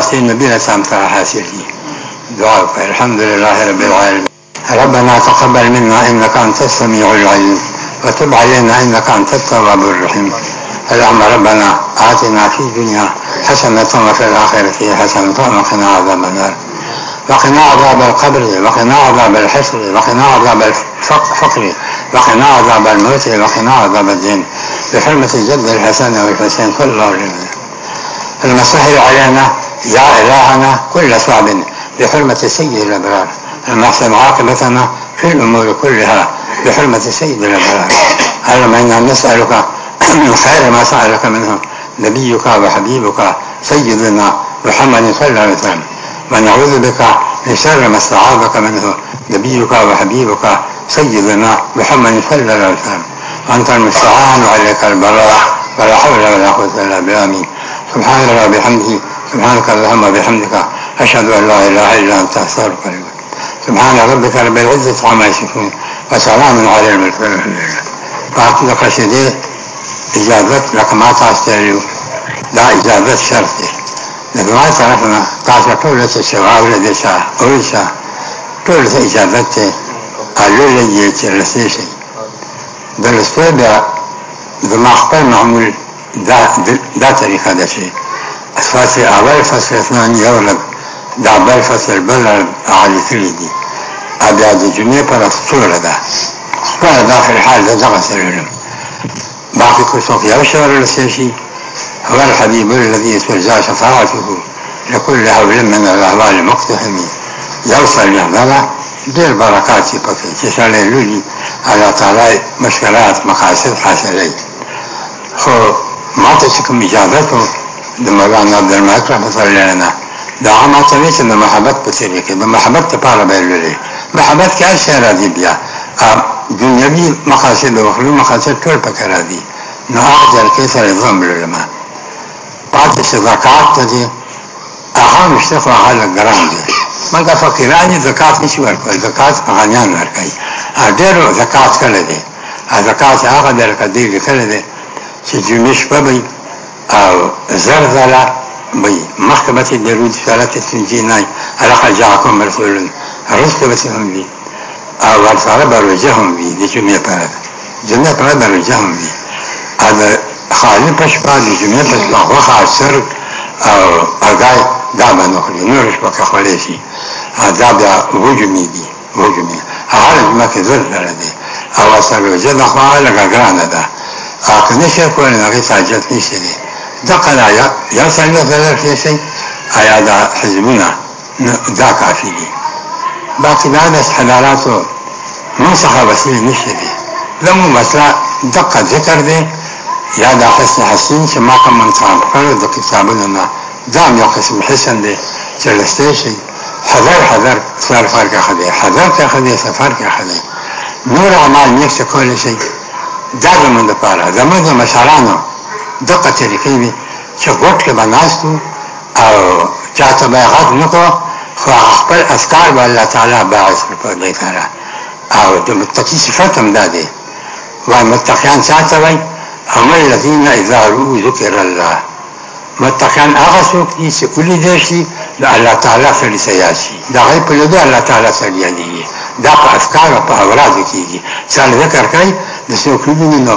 واسلنا بها سامتها لي دعاء الحمد لله رب العالمين ربنا تقبل منا إنك أنت السميع العليم وتب علينا إنك أنت التواب الرحيم اللهم ربنا آتنا في الدنيا حسنة وفي الآخرة حسنة وقنا عذاب النار وقنا عذاب القبر وقنا عذاب الحشر وقنا عذاب الفقر وقنا عذاب الموت وقنا عذاب الدين بحرمة الجد الحسن والحسين كل الله المسهل علينا إلهنا كل صعب بحرمة سيد الأبرار المحسن عاقبتنا في الأمور كلها بحرمة سيد الأبرار اللهم إنا نسألك من خير ما سألك منه نبيك وحبيبك سيدنا محمد صلى الله عليه وسلم ونعوذ بك من شر ما استعاذك منه نبيك وحبيبك سيدنا محمد صلى الله عليه وسلم أنت المستعان وعليك البراء ولا حول ولا قوة إلا بالله سبحان الله وبحمده سبحانك اللهم وبحمدك أشهد أن لا إله إلا أنت أستغفرك سبحان ربك رب العزة عما يصفون وسلام على المرسلين فأطلق سيدي إجابت لقمات أستغفرك لا إجابت شرطي لكن ما تعرفنا تعرف طولة السواء ولد ساعة أول ساعة طولة إجابتي قالوا لي جيت رسيسي درستو بیا دماغ پر معمول دا, دا طریقه ده چه فصل اول فصل اسنان یو لږ دا بل فصل بل عالي کړي دي ا بیا د جمعې پر څوره ده څوره داخل حال ده دغه سره باقي کو څوک یو شهر لسی شي هو الحبيب الذي ترجى شفاعته لكل حول من الاهوال مقتحم يوصل يهدره ډېر برکات یې پکې چې سړی لولي الله تعالی مشکلات مقاصد حاصلوي خو ماته چې کوم اجازت د مولانا عبدالمحق رحمت الله علیه نه دعا ما ته چې د محبت په څیر کې د محبت ته پاره به لري محبت کې شی راځي بیا دنیوي مقاصد او اخروي مقاصد ټول پکې راځي نو هغه ځل کې سره ځم لرمه پاتې شي زکات ته دي هغه مشته خو هغه ګران دي مګر فقیرانی زکات نشي ورکوي زکات هغهیان ورکوي ډېر زکات کړي دي زکات هغه درکدي کړي دي چې جمعې شپه به أو زلزلة بمحكمة الدلود فلتت جيناي ألقى جاكم الخلون رتبتهم بي أو أرسل بروجهم بي دي جمعي پرد جمعي پرد بروجهم بي هذا خالي پشپا دي جمعي پشپا وخا سر أو أداي دابا نخلي نورش بك خليشي هذا بيا وجمي بي وجمي هر جمعي زلزلة دي أو أسر وجه دخوا لغا گرانه ده أقنشه كولي نغي ساجت نشه دي دقنا یا څنګه بدل شي شي آیا دا حزبونه دا کافي دي باقي دا د حلالات من صحابه سي نشي دي لمو مثلا دقه ذکر دي یا دا حسن حسین چې ما کوم انسان کړو د کتابونو نه ځان یو قسم حسن دي چې لسته شي حذر حذر سفر کې خدي حذر کې خدي سفر کې خدي نور اعمال نشي کولای شي دا زمونږ لپاره زمونږ مشرانو دغه طریقې وي چې غوټله بناستو او چاته به غږ نکړو خو خپل افکار به الله تعالی باعث په دې سره او د متقی صفات هم ده دي وای متقیان چاته وای هم الذين اذا ذکر الله متقیان هغه څوک دي چې کلی دي شي د الله تعالی سره سیاسي دا غي په دې الله تعالی سره یادي دا په افکار او په اولاد کېږي چې ذکر کوي د څوک نه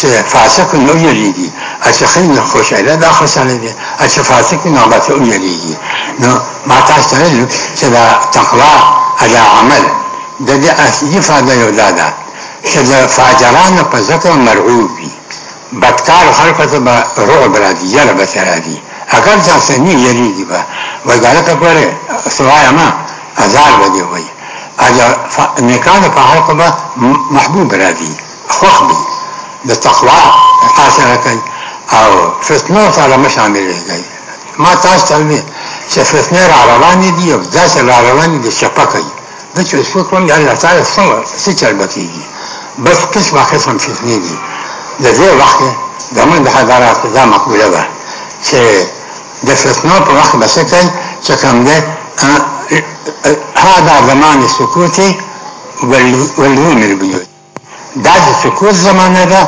چې فاسق نو یریږي چې خیر خوشاله دا خوشاله دي چې فاسق نو ماته یریږي نو ما تاسو ته چې دا تقوا دا عمل د دې اصلي فائدہ یو ده دا چې د فاجران په ذکر مرعوب وي بدکار خلکو ته به رعب راځي یره به راځي اگر ځکه نه یریږي به وګاله کړه سوای ما ازار ودی وای اجا نیکانه په حلقه محبوب راځي خوخ بي د تقوا تاسو کوي او فتنه سره مشاملېږي ما تاسو ته وی چې فتنه را روانې دي او ځکه را روانې دي شپه کوي د چې څو کوم یا الله تعالی څنګه څه چل بکیږي بس کس واخه سم فتنه دي د دې وخت زمون د حضرات دا مقبوله ده چې د فتنه په وخت به څه کوي چې کوم ده هذا زمان السكوت والنوم البيوت دا د سکوت زمانه ده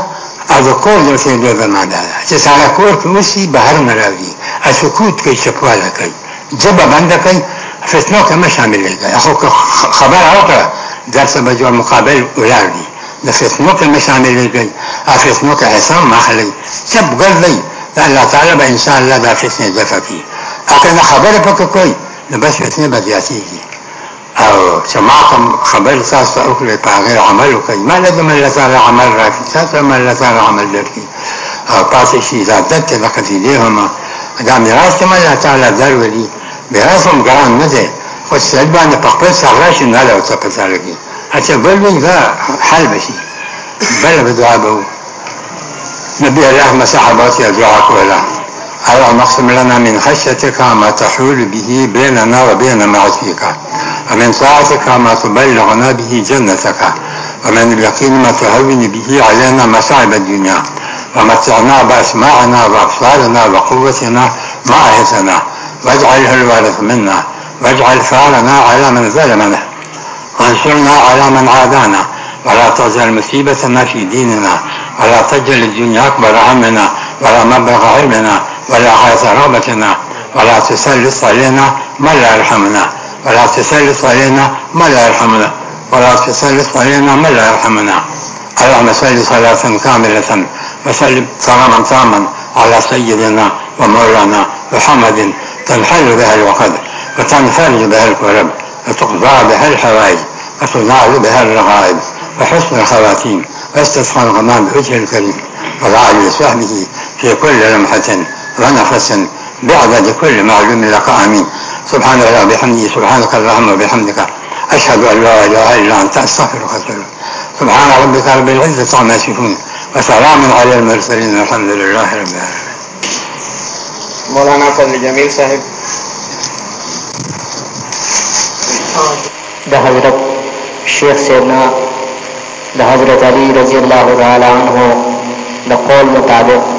او د کور د اوسېدو زمانه ده چې سړی کور کې اوسي بهر نه راځي سکوت کوي چپواله کوي ژبه بنده کوي فتنو کې مه شاملېږئ خو که خبره وکړه درته به جو مقابل ولاړ دي د فتنو کې مه شاملېږئ او فتنو کې حساب مه اخلئ چپ ګرځئ د الله تعالی به انشاءالله دا فتنې دفع کړي او که نه خبره پکې کوئ نو بس فتنې به زیاتېږي او چې ما کوم خبر تاسو ته وکړې په هغه عمل وکړي ما لازم له سره عمل راکړي تاسو ما له سره عمل درکړي او پاتې شي زادت د قتیلهما دا میراث کې الله تعالی درولي میراث هم ګران نه دی خو سړي باندې په خپل سره شي نه له څه پته لګي اچھا بل وی دا حل بشي بل به دعا به نبي الله مسحبات يا دعاء کولا اللهم اقسم لنا من خشيتك ما تحول به بيننا وبين معصيتك ومن طاعتك ما تبلغنا به جنتك ومن اليقين ما تهون به علينا مصاعب الدنيا ومتعنا بأسماعنا وأبصارنا وقوتنا ما أهتنا واجعله الوارث منا واجعل ثارنا على من ظلمنا وانصرنا على من عادانا ولا تجعل مصيبتنا في ديننا ولا تجعل الدنيا أكبر همنا ولا مبلغ علمنا ولا غاية رغبتنا ولا تسلط علينا من لا يرحمنا ولا تسلط علينا من لا يرحمنا ولا تسلط علينا من لا يرحمنا اللهم صل صلاة كاملة وسلم سلاما تاما على سيدنا ومولانا محمد تنحل بها الوقت وتنفرج بها الكرب وتقضى بها الحوائج وتنال بها الرغائب وحسن الخواتيم واستسقى الغمام بوجه الكريم وضع لصحبه في كل لمحة ونفس بعدد كل معلوم لك آمين سبحانك اللهم وبحمدك سبحانك اللهم وبحمدك أشهد أن لا إله إلا أنت أستغفرك وأتوب سبحان ربك رب العزة عما يصفون وسلام على المرسلين الحمد لله رب العالمين مولانا فضل جميل صاحب ده حضرت شیخ سیدنا ده حضرت علی رضی اللہ تعالی عنہ ده قول مطابق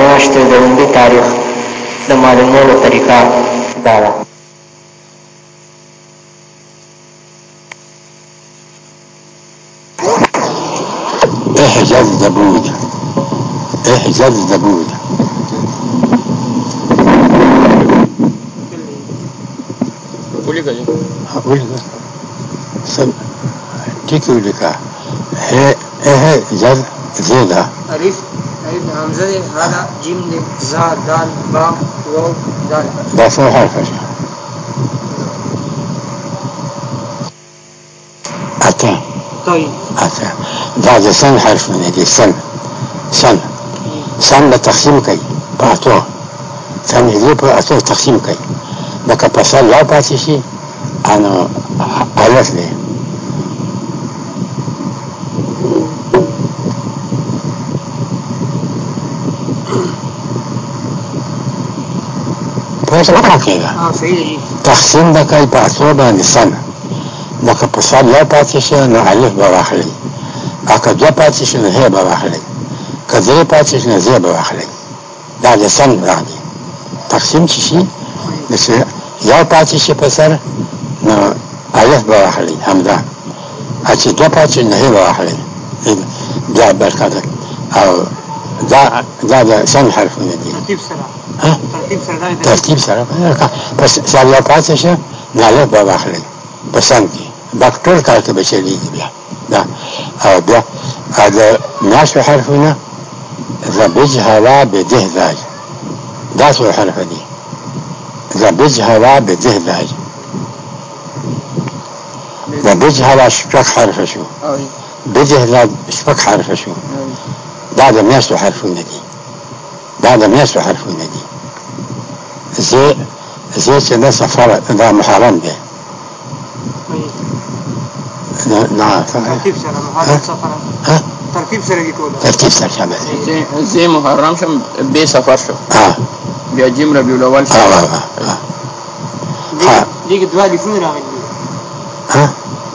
ناشت ده اندی تاریخ د معلومولو طریقه دا ده احجز دبوج احجز دبوج ولګه ټیک ولګه هه هه جذب زه ده الف الف حمزه ده هذا جیم ده زا دال با واو دال دا څو حرف دي اته طيب اته دا د سن حرف نه دي سن سن سن له تقسیم کوي په اته سن دې په اته تقسیم کوي دا که په سن لا پاتې شي انا الف اوس نه ترکېږه تقسیم به کوي په اتو باندې سمه لکه په سر یو پاتې شي نو الف به واخلي او که دوه پاتې شي نو ه به واخلي که درې پاتې شي نو ز به واخلي دا د سم راغلی تقسیم چې شي چې یو پاتې شي په سر نو الف به واخلي همدا او چې دوه پاتې شي نو ه به واخلي بیا برکته او دا دا د سم حرفونه دي ترتیب سره پس سالیا پاتې شه ناله به واخلي پسند کې ډاکټر کار کې بچلېږي بیا دا او بیا دا میاشتو حرفونه زبجهلا بدهزاج دا څو حرف دي زبجهلا بدهزاج زبجهلا شپږ حرف شو بدهزاج شپږ حرف شو دا د میاشتو حرفونه دي دا د میاشتو حرفونه دي زي زيت الناس فرع ده محرم به نعم ترتيب سنة محرم سفر ها ترتيب سنة جيتولا ترتيب سنة شمال زي زي محرم شم بي سفر شو اه بيجيم ربيع الأول شو اه اه اه ليك دوالي فين راغلي ها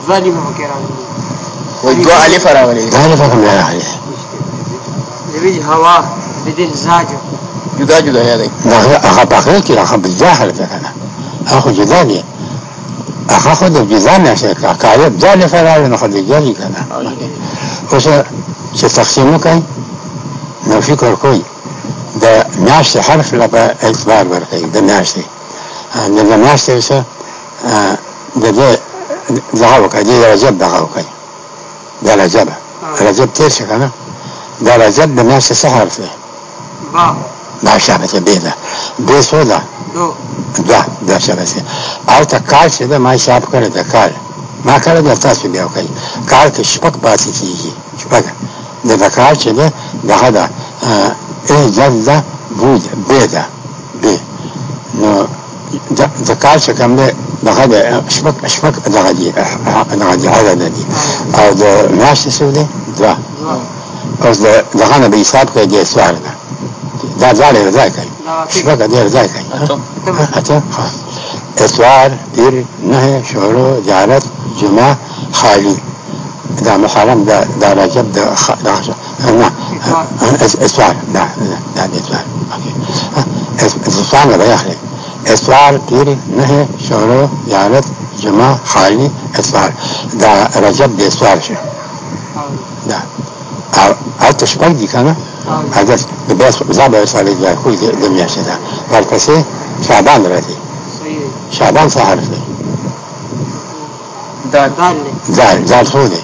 دوالي ما كيراغلي ودوا علي فراغلي دوالي فراغلي راغلي هوا بدين زاجر جدا جدا یادای هغه په اخر کې هغه به ظاهر ده کنه هغه جدا دی هغه خو د جدا نشه کاکایب ځان فرار نه خو دی جاری کنه اوس چې تقسیم وکړي نو فکر کوي د میاشتې حرف لا به اعتبار ورکړي د میاشتې نو د میاشتې څه د دې دغه وکړي د رجب دغه وکړي د رجب رجب تیر شي کنه د رجب د میاشتې څه حرف دی Lasciamete bene. Due suda. Da, da şebesi. Alta کال چې ده ما شاب کړی د کال ما کله د تاسو بیا وکړي کال کې شپږ پاتې کیږي شپږ د د کال چې ده دغه ده ای جزه بود بې ده بې نو د کال چې کوم دی دغه ده شپږ شپږ دغه دي دغه دي عدد دي او د میاشتې څو دی دوه اوس دغه نه به حساب کړی دی سوار ده دا ځان ارزای کوي شپږ دې ارزای کوي اچھا اتوار دیر نه شورو جارت جمعه خالی دا محرم دا دا رجب دا خ دا خ نه اسوار دا دا اسوار اوكي اسوار غدا يخلي اسوار تيري نه شورو جارت جمع خالی اسوار دا رجب دا اسوار شه دا او تشبه دي کنه حضرت د بیاس زاب رساله د خو د میاشتې ده ورپسې شعبان راځي شعبان سهار دی دا ځال ځال څو دی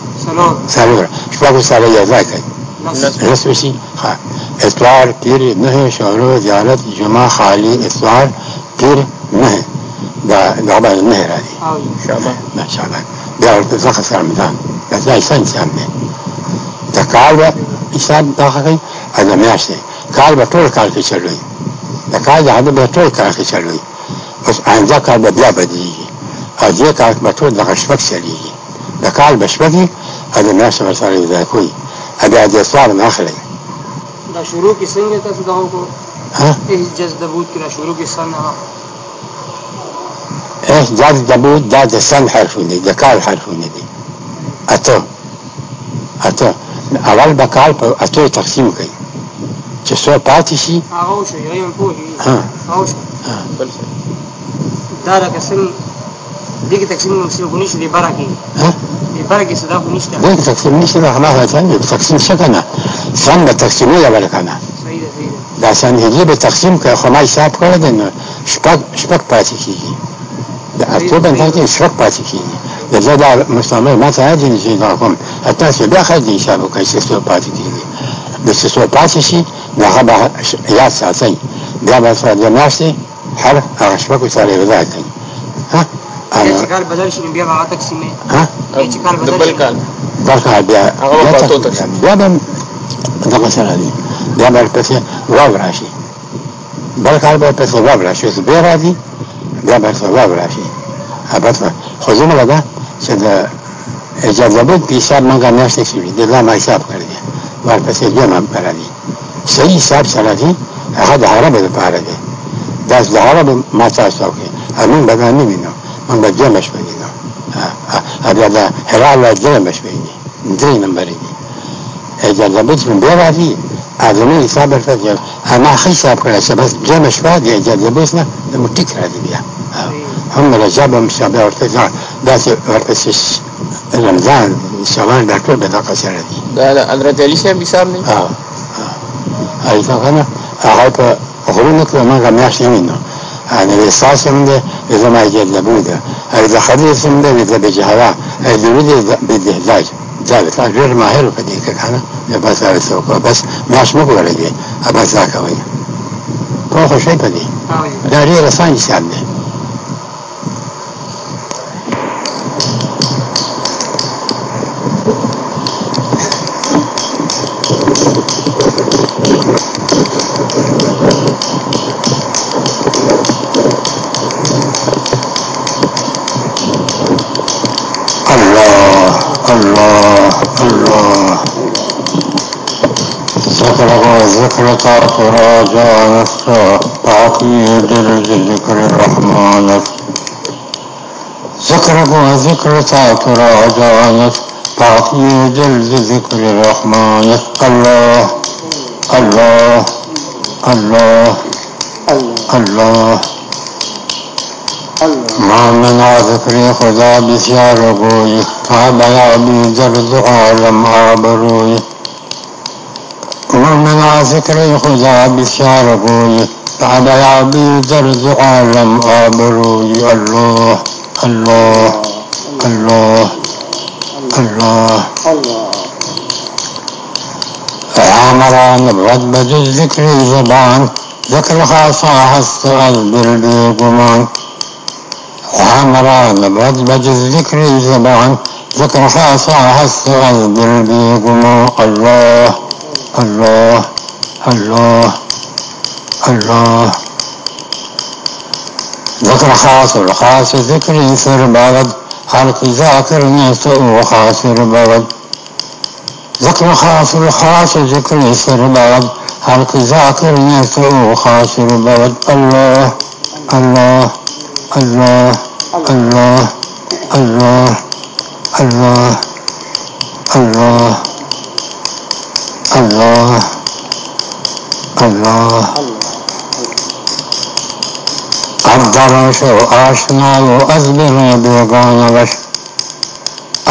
څلور شپږ سره یې ځای کوي نصف شي ها اتوار پیر نه شهرو زیارت جمعه خالی اتوار پیر نه دا غابه نه راځي شعبان نه شعبان بیا ورته ځخه سره مدان دا ځای څنګه سم دی دا کار به حساب دا هغه او د میاشتې کال به ټول کال کې چلوي د کال د هغه به ټول کال کې چلوي اوس آینده کال به بیا بدلېږي او دې کال به ټول دغه شپږ چلېږي د کال به شپږ وي او د میاشتې به سره یوځای کوي او بیا دې سوال نه اخلي دا شروع کې څنګه تاسو دا وکړو ها جز دبوت کې را شروع کې سن احجاز دبوت دا د سن حرفونه د کال حرفونه دي اته اته اول به کال په اتو تقسیم کوي چې څو پاتې شي هغه شي غیر پوهي هغه شي بل شي دا راکه څنګه دغه تقسیم مسلګونی شي بارا کې ها بارا کې صدا نشته دغه تقسیم نشته هغه هغه څنګه تقسیم شکنه څنګه تقسیم یې ولا کنه دا څنګه یې به تقسیم کوي خو ما حساب کړی دی نو شپږ شپږ پاتې کیږي دا اته باندې کې شپږ پاتې کیږي دا زه دا مستعمل ما ته اجازه نه کوم حتی چې بیا خدای حساب کوي چې څو پاتې کیږي د څه څو پاتې شي هغه به یاد ساتئ بیا به سره د ناستې هر هغه شپږو سره یو ځای کوي چې کار بدل شي بیا هغه تقسیمې چې کار بدل شي بل کال بیا بیا به دغه سره دي بیا به پسې واو راشي بل کال به پسې واو راشي اوس بیا راځي بیا به پسې واو راشي البته خو زموږ ده چې د جذبات په حساب موږ نه شي د لا حساب کړی ورپسې جمع راځي صحیح حساب سره دي هغه د حرم لپاره دي دا د حرم ما تاسو کوي همین به نه وینم من به جمع شوی نه هغه دا هرا لا جمع شوی نه درې نمبر دي اجازه به چې بیا راځي ازمه حساب ورته اما حساب کړه چې بس جمع شوه دي اجازه به نه د مټیک راځي بیا هم رجب هم شابه ورته ځان داسې ورته رمضان شوال ډاکټر به دا قصه راځي دا حضرت علي صاحب حساب نه あいさんがねあいたほろのくらまがみやしみのあのさすんでえざまいげるぶであいざはりすんでえざべじはらえずるでべでざい زاد كان غير ماهر في ديك كان بس على السوق بس ماش مقبل دي ابا زاكوي تو خوشي بدي داري رساني سامي أطلق سراجا نفسه تعقيد لذكر الرحمن ذكره وذكر تراجع تعقيد لذكر الرحمن الله الله الله الله ما منع ذكري خدا بسيار ربوي فبلع بي درد عالم عبروي ومن ذكر خدا بشار قولي بعد العبيد درد عالم آبروي الله الله الله الله عامران الرد الذكر زبان ذكر خاصة حسن البلد جمان عامران الرد الذكر زبان ذكر خاصة حسن البلد جمان الله الله الله الله ذكر خاص خاطر ذكر يثر بغد خلق ذاكر يثر وخاص بغد ذكر خاص خاطر ذكر يثر بغد خلق ذاكر يثر وخاسر بغد الله الله الله الله الله الله الله اللہ اللہ اب دروں سے وہ آشنا وہ ازب میں بے گانا بس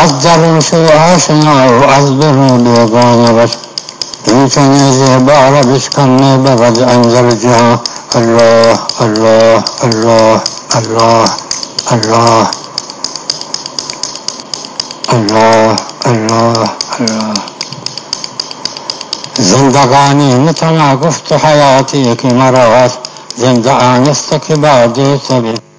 اب دروں سے وہ آشنا وہ ازب میں بے گانا بس روچنے سے بارہ بسکنے بغض انزل جہاں اللہ اللہ اللہ اللہ اللہ اللہ اللہ اللہ زندگانی نه تنها گفت حیاتی که مرا زنده آنست که بعد طبیب